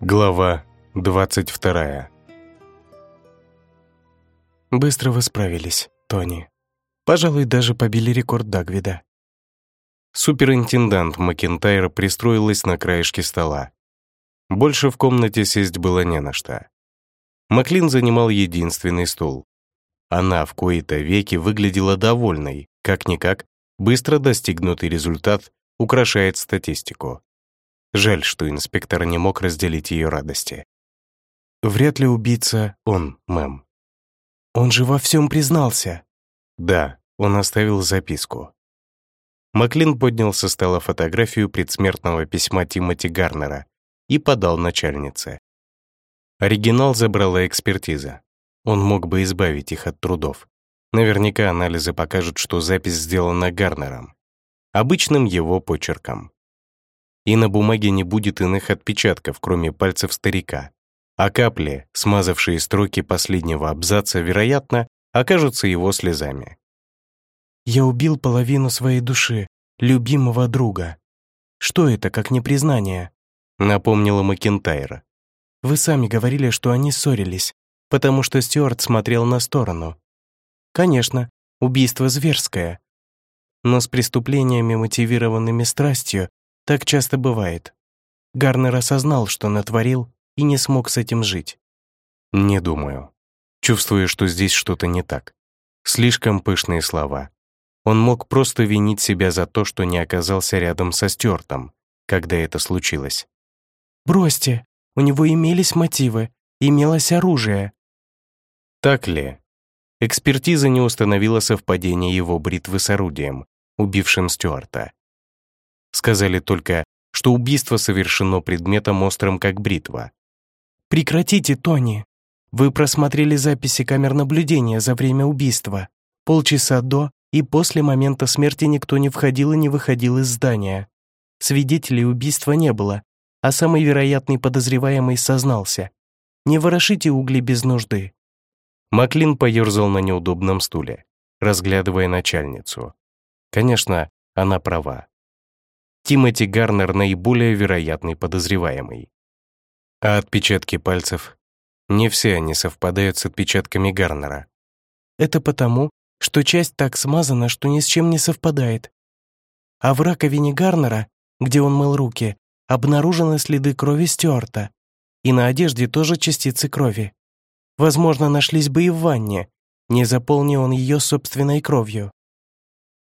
Глава 22 Быстро вы справились, Тони. Пожалуй, даже побили рекорд Дагвида. Суперинтендант Макентайр пристроилась на краешке стола. Больше в комнате сесть было не на что. Маклин занимал единственный стул. Она в кои-то веки выглядела довольной, как-никак, быстро достигнутый результат украшает статистику. Жаль, что инспектор не мог разделить ее радости. Вряд ли убийца он, мэм. Он же во всем признался. Да, он оставил записку. Маклин поднял со стола фотографию предсмертного письма Тимоти Гарнера и подал начальнице. Оригинал забрала экспертиза. Он мог бы избавить их от трудов. Наверняка анализы покажут, что запись сделана Гарнером. Обычным его почерком и на бумаге не будет иных отпечатков, кроме пальцев старика. А капли, смазавшие строки последнего абзаца, вероятно, окажутся его слезами. «Я убил половину своей души, любимого друга. Что это, как не признание?» напомнила Макентайра. «Вы сами говорили, что они ссорились, потому что Стюарт смотрел на сторону. Конечно, убийство зверское, но с преступлениями, мотивированными страстью, так часто бывает. Гарнер осознал, что натворил, и не смог с этим жить. Не думаю. Чувствую, что здесь что-то не так. Слишком пышные слова. Он мог просто винить себя за то, что не оказался рядом со Стюартом, когда это случилось. «Бросьте, у него имелись мотивы, имелось оружие». Так ли? Экспертиза не установила совпадение его бритвы с орудием, убившим Стюарта. Сказали только, что убийство совершено предметом острым, как бритва. «Прекратите, Тони! Вы просмотрели записи камер наблюдения за время убийства. Полчаса до и после момента смерти никто не входил и не выходил из здания. Свидетелей убийства не было, а самый вероятный подозреваемый сознался. Не ворошите угли без нужды». Маклин поерзал на неудобном стуле, разглядывая начальницу. Конечно, она права. Тимоти Гарнер наиболее вероятный подозреваемый. А отпечатки пальцев? Не все они совпадают с отпечатками Гарнера. Это потому, что часть так смазана, что ни с чем не совпадает. А в раковине Гарнера, где он мыл руки, обнаружены следы крови Стюарта. И на одежде тоже частицы крови. Возможно, нашлись бы и в ванне, не заполнил он ее собственной кровью.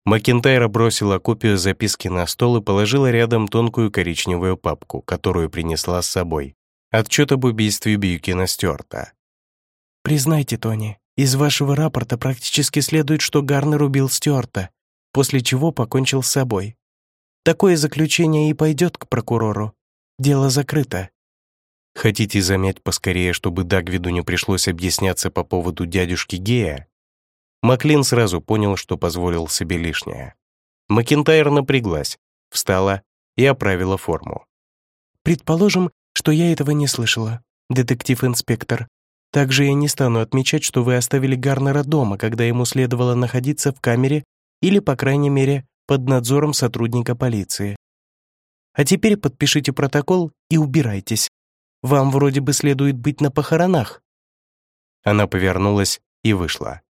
Макентайра бросила копию записки на стол и положила рядом тонкую коричневую папку, которую принесла с собой. Отчет об убийстве Бьюкина Стюарта. «Признайте, Тони, из вашего рапорта практически следует, что Гарнер убил Стюарта, после чего покончил с собой. Такое заключение и пойдет к прокурору. Дело закрыто». «Хотите замять поскорее, чтобы Дагвиду не пришлось объясняться по поводу дядюшки Гея?» Маклин сразу понял, что позволил себе лишнее. Макентайр напряглась, встала и оправила форму. «Предположим, что я этого не слышала, детектив-инспектор. Также я не стану отмечать, что вы оставили Гарнера дома, когда ему следовало находиться в камере или, по крайней мере, под надзором сотрудника полиции. А теперь подпишите протокол и убирайтесь. Вам вроде бы следует быть на похоронах». Она повернулась и вышла.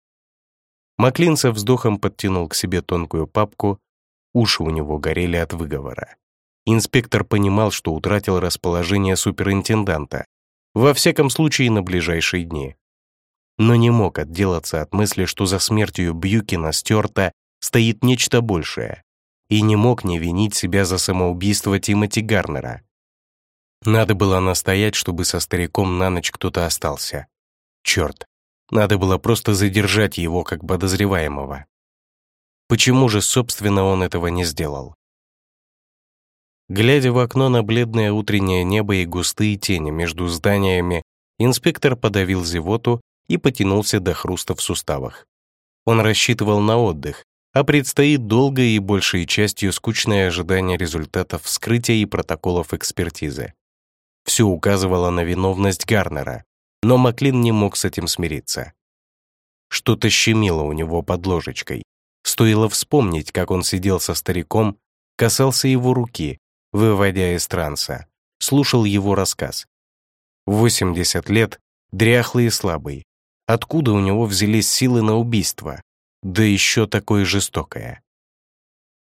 Маклин со вздохом подтянул к себе тонкую папку, уши у него горели от выговора. Инспектор понимал, что утратил расположение суперинтенданта, во всяком случае на ближайшие дни. Но не мог отделаться от мысли, что за смертью Бьюкина стерта стоит нечто большее, и не мог не винить себя за самоубийство Тимоти Гарнера. Надо было настоять, чтобы со стариком на ночь кто-то остался. Черт, надо было просто задержать его как подозреваемого. Почему же, собственно, он этого не сделал? Глядя в окно на бледное утреннее небо и густые тени между зданиями, инспектор подавил зевоту и потянулся до хруста в суставах. Он рассчитывал на отдых, а предстоит долгое и большей частью скучное ожидание результатов вскрытия и протоколов экспертизы. Все указывало на виновность Гарнера, но Маклин не мог с этим смириться. Что-то щемило у него под ложечкой. Стоило вспомнить, как он сидел со стариком, касался его руки, выводя из транса, слушал его рассказ, 80 лет, дряхлый и слабый. Откуда у него взялись силы на убийство? Да еще такое жестокое.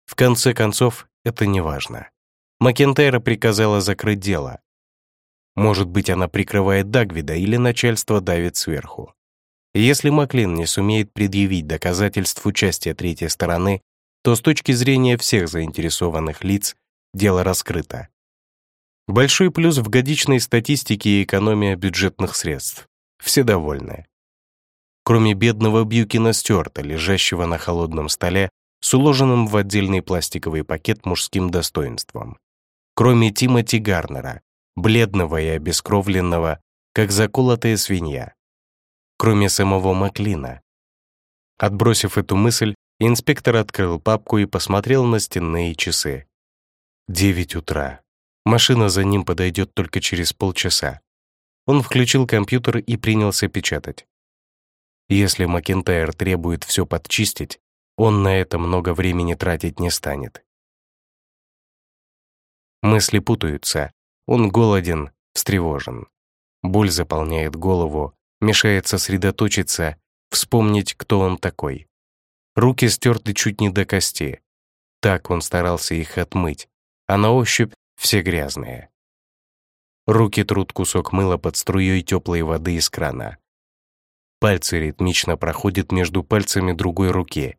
В конце концов, это не важно. Макентайра приказала закрыть дело. Может быть, она прикрывает Дагвида или начальство давит сверху. Если Маклин не сумеет предъявить доказательств участия третьей стороны, то с точки зрения всех заинтересованных лиц дело раскрыто. Большой плюс в годичной статистике и экономия бюджетных средств. Все довольны. Кроме бедного Бьюкина Стюарта, лежащего на холодном столе с уложенным в отдельный пластиковый пакет мужским достоинством. Кроме Тимоти Гарнера, бледного и обескровленного, как заколотая свинья. Кроме самого Маклина. Отбросив эту мысль, инспектор открыл папку и посмотрел на стенные часы. Девять утра. Машина за ним подойдет только через полчаса. Он включил компьютер и принялся печатать. Если Макентайр требует все подчистить, он на это много времени тратить не станет. Мысли путаются. Он голоден, встревожен. Боль заполняет голову, мешает сосредоточиться, вспомнить, кто он такой. Руки стерты чуть не до кости. Так он старался их отмыть, а на ощупь все грязные. Руки трут кусок мыла под струей теплой воды из крана. Пальцы ритмично проходят между пальцами другой руки.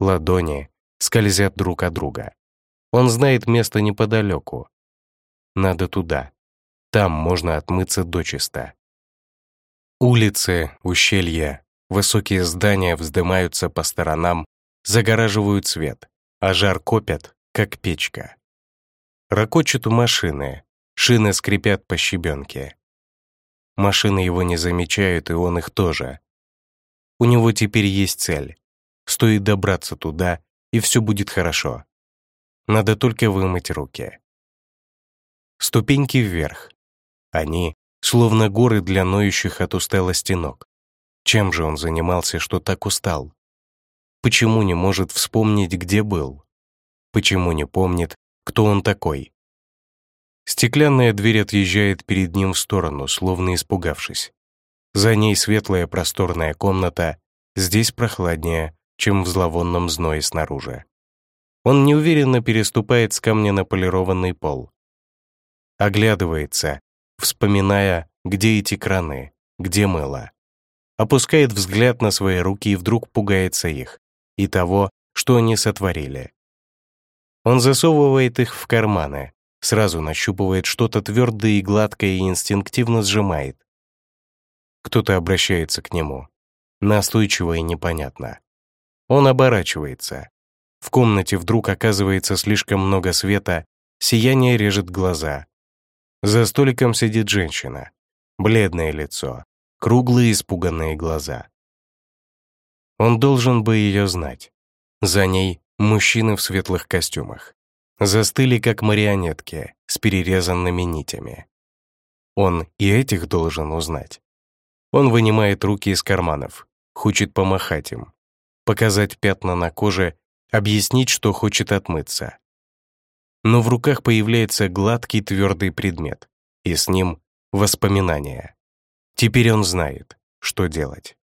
Ладони скользят друг от друга. Он знает место неподалеку. Надо туда. Там можно отмыться дочисто. Улицы, ущелья, высокие здания вздымаются по сторонам, загораживают свет, а жар копят, как печка. Рокочут машины, шины скрипят по щебенке. Машины его не замечают, и он их тоже. У него теперь есть цель. Стоит добраться туда, и все будет хорошо. Надо только вымыть руки. Ступеньки вверх. Они словно горы для ноющих от усталости ног. Чем же он занимался, что так устал? Почему не может вспомнить, где был? Почему не помнит, кто он такой? Стеклянная дверь отъезжает перед ним в сторону, словно испугавшись. За ней светлая просторная комната, здесь прохладнее, чем в зловонном зное снаружи. Он неуверенно переступает с камня на полированный пол. Оглядывается, вспоминая, где эти краны, где мыло. Опускает взгляд на свои руки и вдруг пугается их и того, что они сотворили. Он засовывает их в карманы, сразу нащупывает что-то твердое и гладкое и инстинктивно сжимает. Кто-то обращается к нему. Настойчиво и непонятно. Он оборачивается. В комнате вдруг оказывается слишком много света, сияние режет глаза. За столиком сидит женщина. Бледное лицо, круглые испуганные глаза. Он должен бы ее знать. За ней мужчины в светлых костюмах. Застыли, как марионетки, с перерезанными нитями. Он и этих должен узнать. Он вынимает руки из карманов, хочет помахать им, показать пятна на коже, объяснить, что хочет отмыться. Но в руках появляется гладкий твердый предмет, и с ним воспоминания. Теперь он знает, что делать.